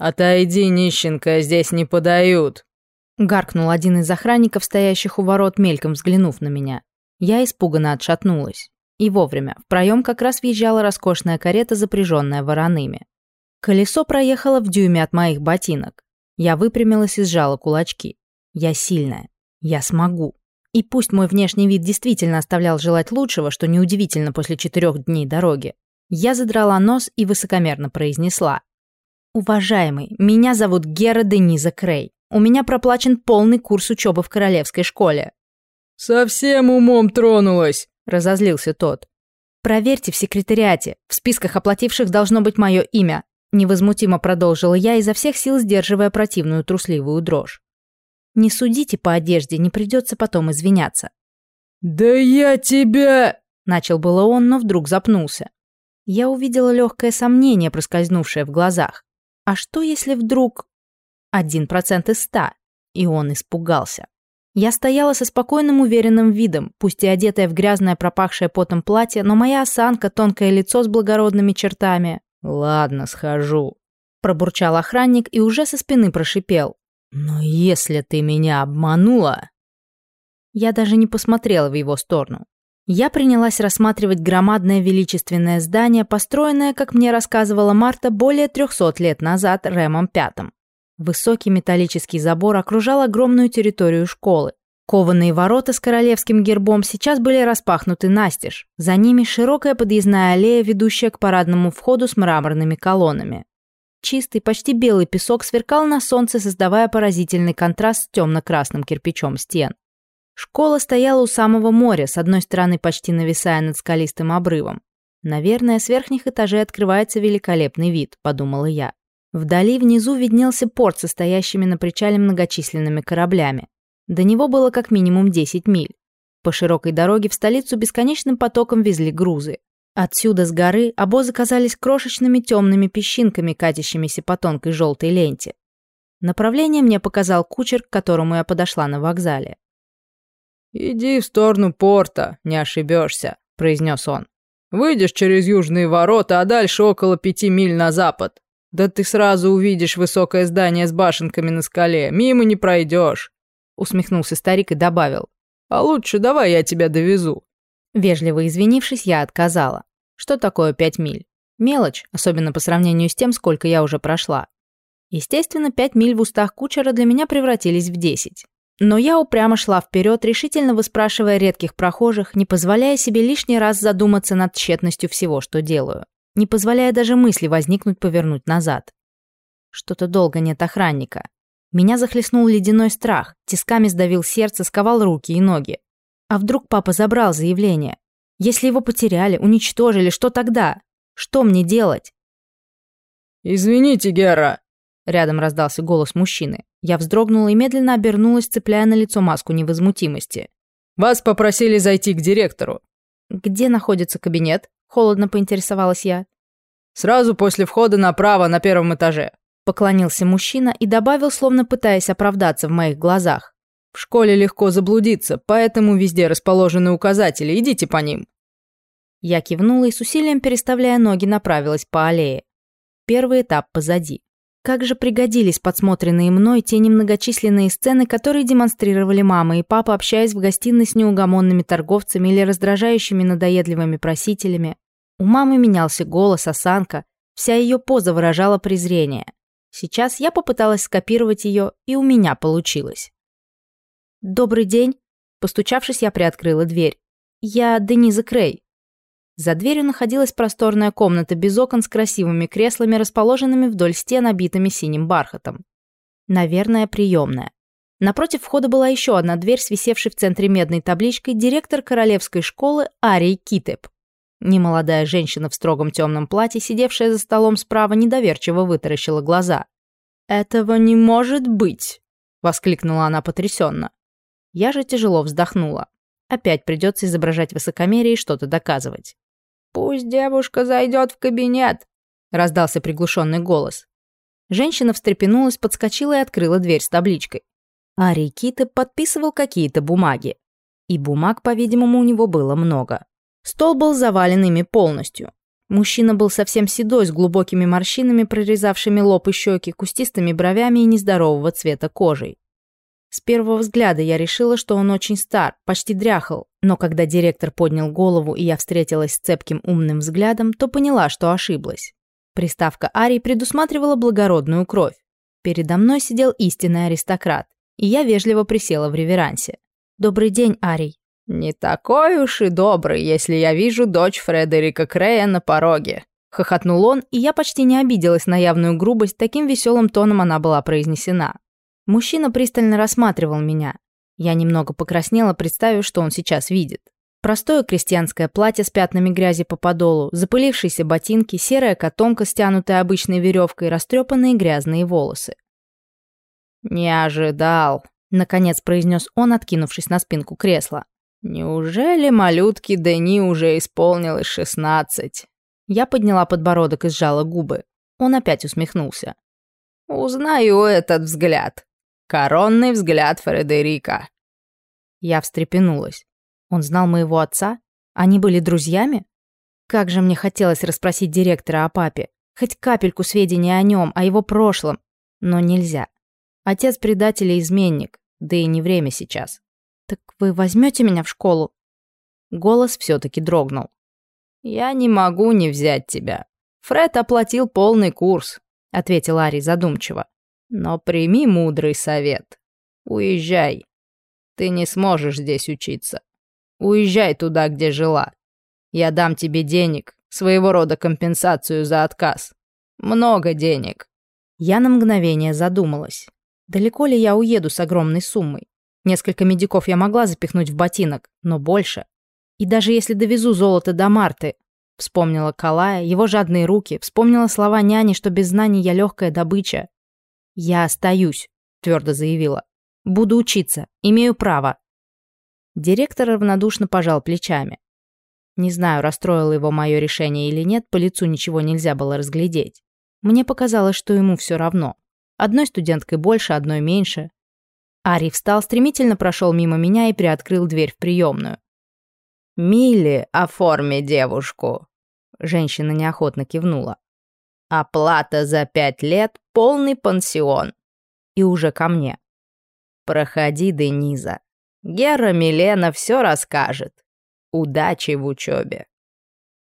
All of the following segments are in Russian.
«Отойди, нищенка, здесь не подают!» Гаркнул один из охранников, стоящих у ворот, мельком взглянув на меня. Я испуганно отшатнулась. И вовремя. В проем как раз въезжала роскошная карета, запряженная вороными. Колесо проехало в дюйме от моих ботинок. Я выпрямилась и сжала кулачки. Я сильная. Я смогу. И пусть мой внешний вид действительно оставлял желать лучшего, что неудивительно после четырех дней дороги, я задрала нос и высокомерно произнесла уважаемый, меня зовут Гера Дениза Крей. У меня проплачен полный курс учебы в королевской школе». «Совсем умом тронулась», — разозлился тот. «Проверьте в секретариате. В списках оплативших должно быть мое имя», — невозмутимо продолжила я, изо всех сил сдерживая противную трусливую дрожь. «Не судите по одежде, не придется потом извиняться». «Да я тебя...» — начал было он, но вдруг запнулся. Я увидела легкое сомнение, проскользнувшее в глазах. А что, если вдруг... Один процент из ста. И он испугался. Я стояла со спокойным уверенным видом, пусть и одетая в грязное пропахшее потом платье, но моя осанка, тонкое лицо с благородными чертами. «Ладно, схожу», – пробурчал охранник и уже со спины прошипел. «Но если ты меня обманула...» Я даже не посмотрела в его сторону. Я принялась рассматривать громадное величественное здание, построенное, как мне рассказывала Марта, более 300 лет назад Рэмом V. Высокий металлический забор окружал огромную территорию школы. Кованые ворота с королевским гербом сейчас были распахнуты настежь. За ними широкая подъездная аллея, ведущая к парадному входу с мраморными колоннами. Чистый, почти белый песок сверкал на солнце, создавая поразительный контраст с темно-красным кирпичом стен. Школа стояла у самого моря, с одной стороны почти нависая над скалистым обрывом. «Наверное, с верхних этажей открывается великолепный вид», — подумала я. Вдали внизу виднелся порт со стоящими на причале многочисленными кораблями. До него было как минимум 10 миль. По широкой дороге в столицу бесконечным потоком везли грузы. Отсюда, с горы, обозы казались крошечными темными песчинками, катящимися по тонкой желтой ленте. Направление мне показал кучер, к которому я подошла на вокзале. «Иди в сторону порта, не ошибешься», — произнес он. «Выйдешь через южные ворота, а дальше около пяти миль на запад. Да ты сразу увидишь высокое здание с башенками на скале, мимо не пройдешь», — усмехнулся старик и добавил. «А лучше давай я тебя довезу». Вежливо извинившись, я отказала. Что такое пять миль? Мелочь, особенно по сравнению с тем, сколько я уже прошла. Естественно, пять миль в устах кучера для меня превратились в десять. Но я упрямо шла вперед, решительно выспрашивая редких прохожих, не позволяя себе лишний раз задуматься над тщетностью всего, что делаю, не позволяя даже мысли возникнуть повернуть назад. Что-то долго нет охранника. Меня захлестнул ледяной страх, тисками сдавил сердце, сковал руки и ноги. А вдруг папа забрал заявление? Если его потеряли, уничтожили, что тогда? Что мне делать? «Извините, Гера!» — рядом раздался голос мужчины. Я вздрогнула и медленно обернулась, цепляя на лицо маску невозмутимости. «Вас попросили зайти к директору». «Где находится кабинет?» – холодно поинтересовалась я. «Сразу после входа направо на первом этаже», – поклонился мужчина и добавил, словно пытаясь оправдаться в моих глазах. «В школе легко заблудиться, поэтому везде расположены указатели, идите по ним». Я кивнула и с усилием переставляя ноги направилась по аллее. Первый этап позади. Как же пригодились подсмотренные мной те немногочисленные сцены, которые демонстрировали мама и папа, общаясь в гостиной с неугомонными торговцами или раздражающими надоедливыми просителями. У мамы менялся голос, осанка, вся ее поза выражала презрение. Сейчас я попыталась скопировать ее, и у меня получилось. «Добрый день!» Постучавшись, я приоткрыла дверь. «Я Дениза Крей». За дверью находилась просторная комната без окон с красивыми креслами, расположенными вдоль стен, обитыми синим бархатом. Наверное, приемная. Напротив входа была еще одна дверь, свисевшей в центре медной табличкой директор королевской школы Арий Китеп. Немолодая женщина в строгом темном платье, сидевшая за столом справа, недоверчиво вытаращила глаза. «Этого не может быть!» — воскликнула она потрясенно. Я же тяжело вздохнула. Опять придется изображать высокомерие и что-то доказывать. «Пусть девушка зайдет в кабинет», — раздался приглушенный голос. Женщина встрепенулась, подскочила и открыла дверь с табличкой. Арий Кита подписывал какие-то бумаги. И бумаг, по-видимому, у него было много. Стол был завален ими полностью. Мужчина был совсем седой, с глубокими морщинами, прорезавшими лоб и щеки, кустистыми бровями и нездорового цвета кожей. С первого взгляда я решила, что он очень стар, почти дряхал, но когда директор поднял голову и я встретилась с цепким умным взглядом, то поняла, что ошиблась. Приставка Арии предусматривала благородную кровь. Передо мной сидел истинный аристократ, и я вежливо присела в реверансе. «Добрый день, Арий». «Не такой уж и добрый, если я вижу дочь Фредерика Крея на пороге», — хохотнул он, и я почти не обиделась на явную грубость, таким веселым тоном она была произнесена. Мужчина пристально рассматривал меня. Я немного покраснела, представив, что он сейчас видит. Простое крестьянское платье с пятнами грязи по подолу, запылившиеся ботинки, серая котомка, стянутая обычной веревкой, растрепанные грязные волосы. «Не ожидал», — наконец произнес он, откинувшись на спинку кресла. «Неужели малютке Дени уже исполнилось шестнадцать?» Я подняла подбородок и сжала губы. Он опять усмехнулся. «Узнаю этот взгляд. «Коронный взгляд Фредерика». Я встрепенулась. Он знал моего отца? Они были друзьями? Как же мне хотелось расспросить директора о папе. Хоть капельку сведений о нем, о его прошлом. Но нельзя. Отец предатель и изменник. Да и не время сейчас. «Так вы возьмете меня в школу?» Голос все-таки дрогнул. «Я не могу не взять тебя. Фред оплатил полный курс», — ответил Ари задумчиво. Но прими мудрый совет. Уезжай. Ты не сможешь здесь учиться. Уезжай туда, где жила. Я дам тебе денег, своего рода компенсацию за отказ. Много денег. Я на мгновение задумалась. Далеко ли я уеду с огромной суммой? Несколько медиков я могла запихнуть в ботинок, но больше. И даже если довезу золото до Марты, вспомнила Калая, его жадные руки, вспомнила слова няни, что без знаний я легкая добыча, «Я остаюсь», – твердо заявила. «Буду учиться, имею право». Директор равнодушно пожал плечами. Не знаю, расстроило его мое решение или нет, по лицу ничего нельзя было разглядеть. Мне показалось, что ему все равно. Одной студенткой больше, одной меньше. Ари встал, стремительно прошел мимо меня и приоткрыл дверь в приемную. «Милли, оформи девушку!» Женщина неохотно кивнула. Оплата за пять лет, полный пансион. И уже ко мне. Проходи, Дениза. Гера Милена все расскажет. Удачи в учебе.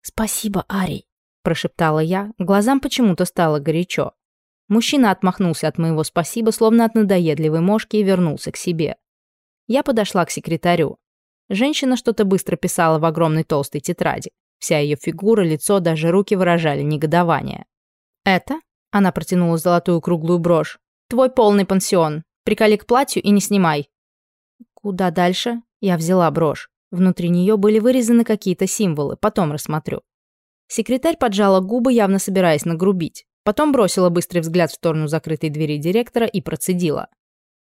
Спасибо, Арий, прошептала я. Глазам почему-то стало горячо. Мужчина отмахнулся от моего спасибо, словно от надоедливой мошки, и вернулся к себе. Я подошла к секретарю. Женщина что-то быстро писала в огромной толстой тетради. Вся ее фигура, лицо, даже руки выражали негодование. «Это?» – она протянула золотую круглую брошь. «Твой полный пансион. Приколи к платью и не снимай». «Куда дальше?» Я взяла брошь. Внутри нее были вырезаны какие-то символы, потом рассмотрю. Секретарь поджала губы, явно собираясь нагрубить. Потом бросила быстрый взгляд в сторону закрытой двери директора и процедила.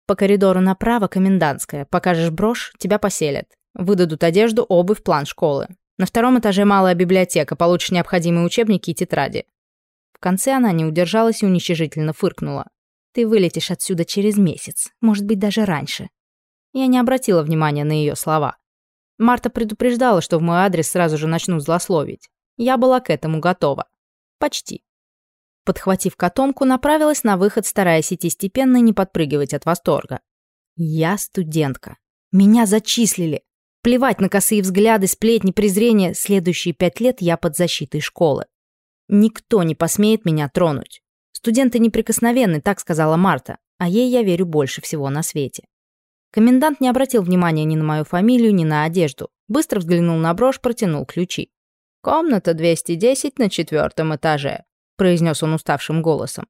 «По коридору направо, комендантская. Покажешь брошь, тебя поселят. Выдадут одежду, обувь, план школы. На втором этаже малая библиотека, получишь необходимые учебники и тетради. В конце она не удержалась и уничижительно фыркнула. «Ты вылетишь отсюда через месяц, может быть, даже раньше». Я не обратила внимания на ее слова. Марта предупреждала, что в мой адрес сразу же начнут злословить. Я была к этому готова. Почти. Подхватив котомку, направилась на выход, стараясь идти степенно и не подпрыгивать от восторга. Я студентка. Меня зачислили. Плевать на косые взгляды, сплетни, презрения. Следующие пять лет я под защитой школы. Никто не посмеет меня тронуть. Студенты неприкосновенны, так сказала Марта, а ей я верю больше всего на свете. Комендант не обратил внимания ни на мою фамилию, ни на одежду. Быстро взглянул на брошь, протянул ключи. «Комната 210 на четвертом этаже», — произнес он уставшим голосом.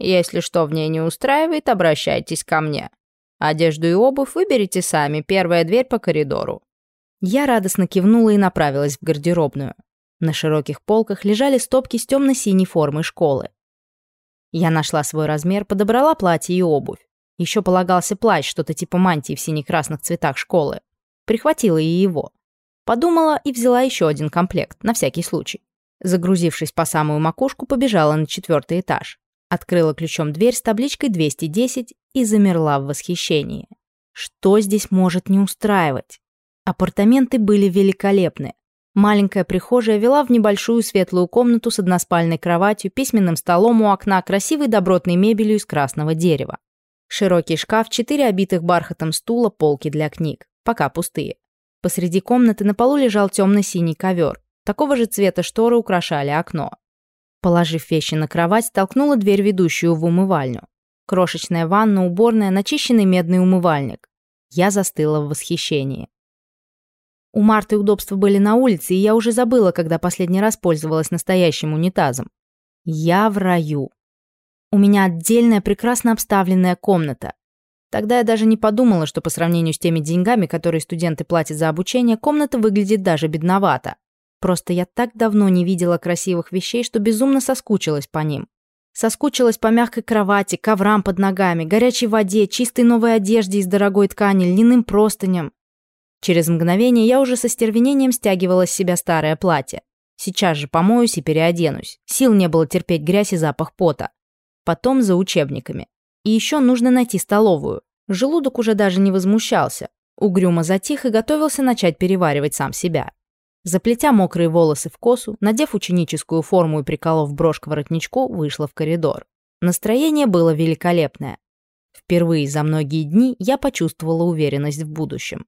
«Если что в ней не устраивает, обращайтесь ко мне. Одежду и обувь выберите сами, первая дверь по коридору». Я радостно кивнула и направилась в гардеробную. На широких полках лежали стопки с темно-синей формой школы. Я нашла свой размер, подобрала платье и обувь. Еще полагался плащ, что-то типа мантии в сине-красных цветах школы. Прихватила и его. Подумала и взяла еще один комплект, на всякий случай. Загрузившись по самую макушку, побежала на четвертый этаж. Открыла ключом дверь с табличкой 210 и замерла в восхищении. Что здесь может не устраивать? Апартаменты были великолепны. Маленькая прихожая вела в небольшую светлую комнату с односпальной кроватью, письменным столом у окна, красивой добротной мебелью из красного дерева. Широкий шкаф, четыре обитых бархатом стула, полки для книг. Пока пустые. Посреди комнаты на полу лежал темно-синий ковер. Такого же цвета шторы украшали окно. Положив вещи на кровать, толкнула дверь, ведущую в умывальню. Крошечная ванна, уборная, начищенный медный умывальник. Я застыла в восхищении. У Марты удобства были на улице, и я уже забыла, когда последний раз пользовалась настоящим унитазом. Я в раю. У меня отдельная, прекрасно обставленная комната. Тогда я даже не подумала, что по сравнению с теми деньгами, которые студенты платят за обучение, комната выглядит даже бедновато. Просто я так давно не видела красивых вещей, что безумно соскучилась по ним. Соскучилась по мягкой кровати, коврам под ногами, горячей воде, чистой новой одежде из дорогой ткани, льняным простыням. Через мгновение я уже со стервенением стягивала с себя старое платье. Сейчас же помоюсь и переоденусь. Сил не было терпеть грязь и запах пота. Потом за учебниками. И еще нужно найти столовую. Желудок уже даже не возмущался. Угрюмо затих и готовился начать переваривать сам себя. Заплетя мокрые волосы в косу, надев ученическую форму и приколов брошь к воротничку, вышла в коридор. Настроение было великолепное. Впервые за многие дни я почувствовала уверенность в будущем.